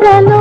Míralo.